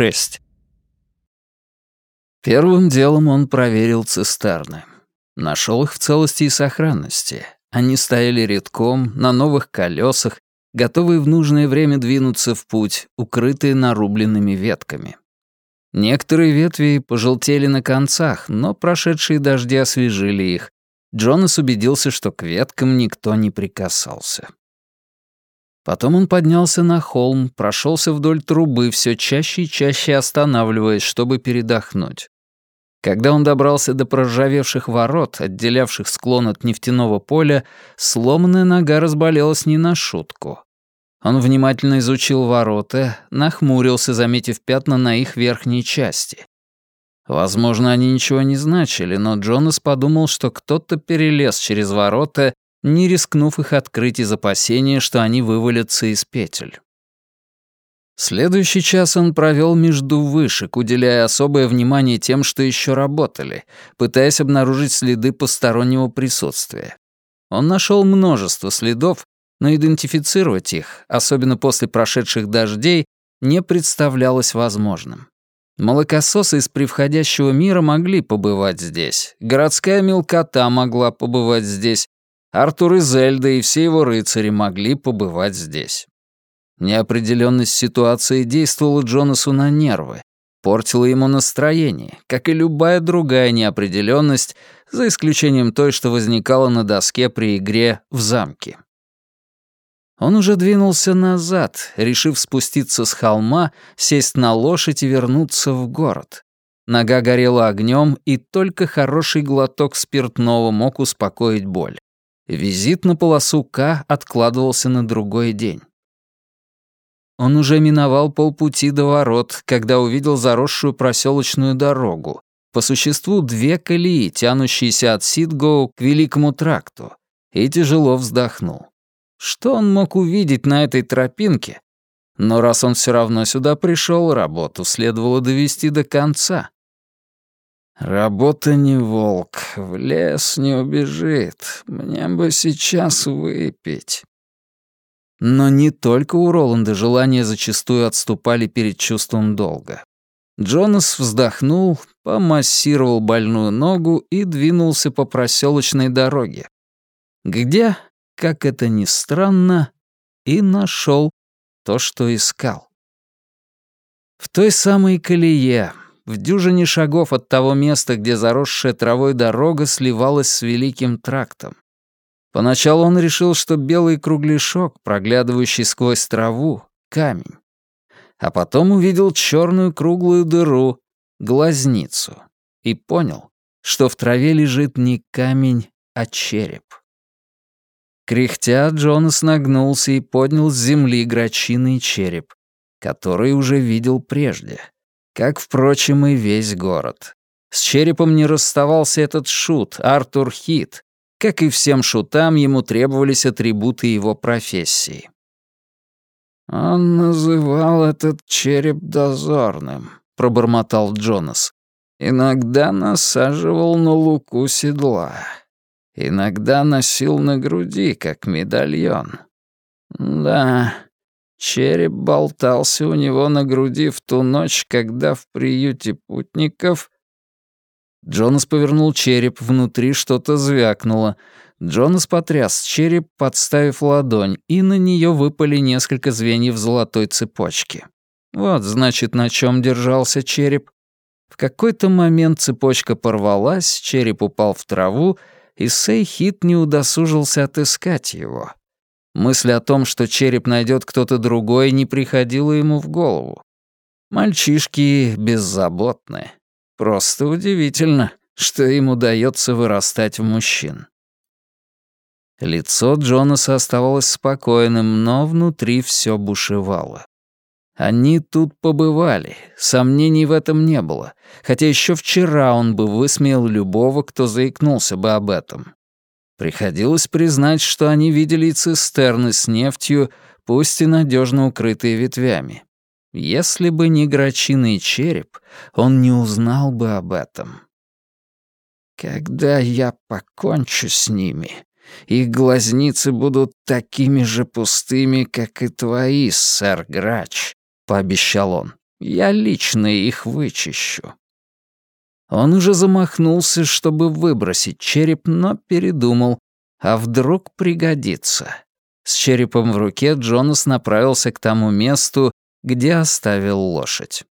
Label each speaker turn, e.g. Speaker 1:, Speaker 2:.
Speaker 1: 6. Первым делом он проверил цистерны. Нашел их в целости и сохранности. Они стояли редком, на новых колесах, готовые в нужное время двинуться в путь, укрытые нарубленными ветками. Некоторые ветви пожелтели на концах, но прошедшие дожди освежили их. Джонас убедился, что к веткам никто не прикасался. Потом он поднялся на холм, прошелся вдоль трубы, все чаще и чаще останавливаясь, чтобы передохнуть. Когда он добрался до проржавевших ворот, отделявших склон от нефтяного поля, сломанная нога разболелась не на шутку. Он внимательно изучил ворота, нахмурился, заметив пятна на их верхней части. Возможно, они ничего не значили, но Джонас подумал, что кто-то перелез через ворота не рискнув их открыть из опасения, что они вывалятся из петель. Следующий час он провел между вышек, уделяя особое внимание тем, что еще работали, пытаясь обнаружить следы постороннего присутствия. Он нашел множество следов, но идентифицировать их, особенно после прошедших дождей, не представлялось возможным. Молокососы из превходящего мира могли побывать здесь, городская мелкота могла побывать здесь, Артур и Зельда и все его рыцари могли побывать здесь. Неопределенность ситуации действовала Джонасу на нервы, портила ему настроение, как и любая другая неопределенность, за исключением той, что возникала на доске при игре в замке. Он уже двинулся назад, решив спуститься с холма, сесть на лошадь и вернуться в город. Нога горела огнем, и только хороший глоток спиртного мог успокоить боль. Визит на полосу К откладывался на другой день. Он уже миновал полпути до ворот, когда увидел заросшую проселочную дорогу, по существу две колеи, тянущиеся от Сидгоу к Великому тракту, и тяжело вздохнул. Что он мог увидеть на этой тропинке? Но раз он все равно сюда пришел, работу следовало довести до конца. «Работа не волк, в лес не убежит. Мне бы сейчас выпить». Но не только у Роланда желания зачастую отступали перед чувством долга. Джонас вздохнул, помассировал больную ногу и двинулся по проселочной дороге. Где, как это ни странно, и нашел то, что искал. В той самой колее, в дюжине шагов от того места, где заросшая травой дорога сливалась с Великим трактом. Поначалу он решил, что белый кругляшок, проглядывающий сквозь траву, — камень. А потом увидел черную круглую дыру, глазницу, и понял, что в траве лежит не камень, а череп. Кряхтя, Джонас нагнулся и поднял с земли грачиный череп, который уже видел прежде — как, впрочем, и весь город. С черепом не расставался этот шут, Артур Хит. Как и всем шутам, ему требовались атрибуты его профессии. «Он называл этот череп дозорным», — пробормотал Джонас. «Иногда насаживал на луку седла. Иногда носил на груди, как медальон. Да, Череп болтался у него на груди в ту ночь, когда в приюте путников... Джонас повернул череп, внутри что-то звякнуло. Джонас потряс череп, подставив ладонь, и на нее выпали несколько звеньев золотой цепочки. Вот, значит, на чем держался череп. В какой-то момент цепочка порвалась, череп упал в траву, и Сейхит не удосужился отыскать его. Мысль о том, что череп найдет кто-то другой, не приходила ему в голову. Мальчишки беззаботны. Просто удивительно, что им удается вырастать в мужчин. Лицо Джонаса оставалось спокойным, но внутри все бушевало. Они тут побывали, сомнений в этом не было, хотя еще вчера он бы высмеял любого, кто заикнулся бы об этом. Приходилось признать, что они видели и цистерны с нефтью, пусть и надежно укрытые ветвями. Если бы не грачиный череп, он не узнал бы об этом. «Когда я покончу с ними, их глазницы будут такими же пустыми, как и твои, сэр Грач», — пообещал он. Я лично их вычищу». Он уже замахнулся, чтобы выбросить череп, но передумал. А вдруг пригодится? С черепом в руке Джонас направился к тому месту, где оставил лошадь.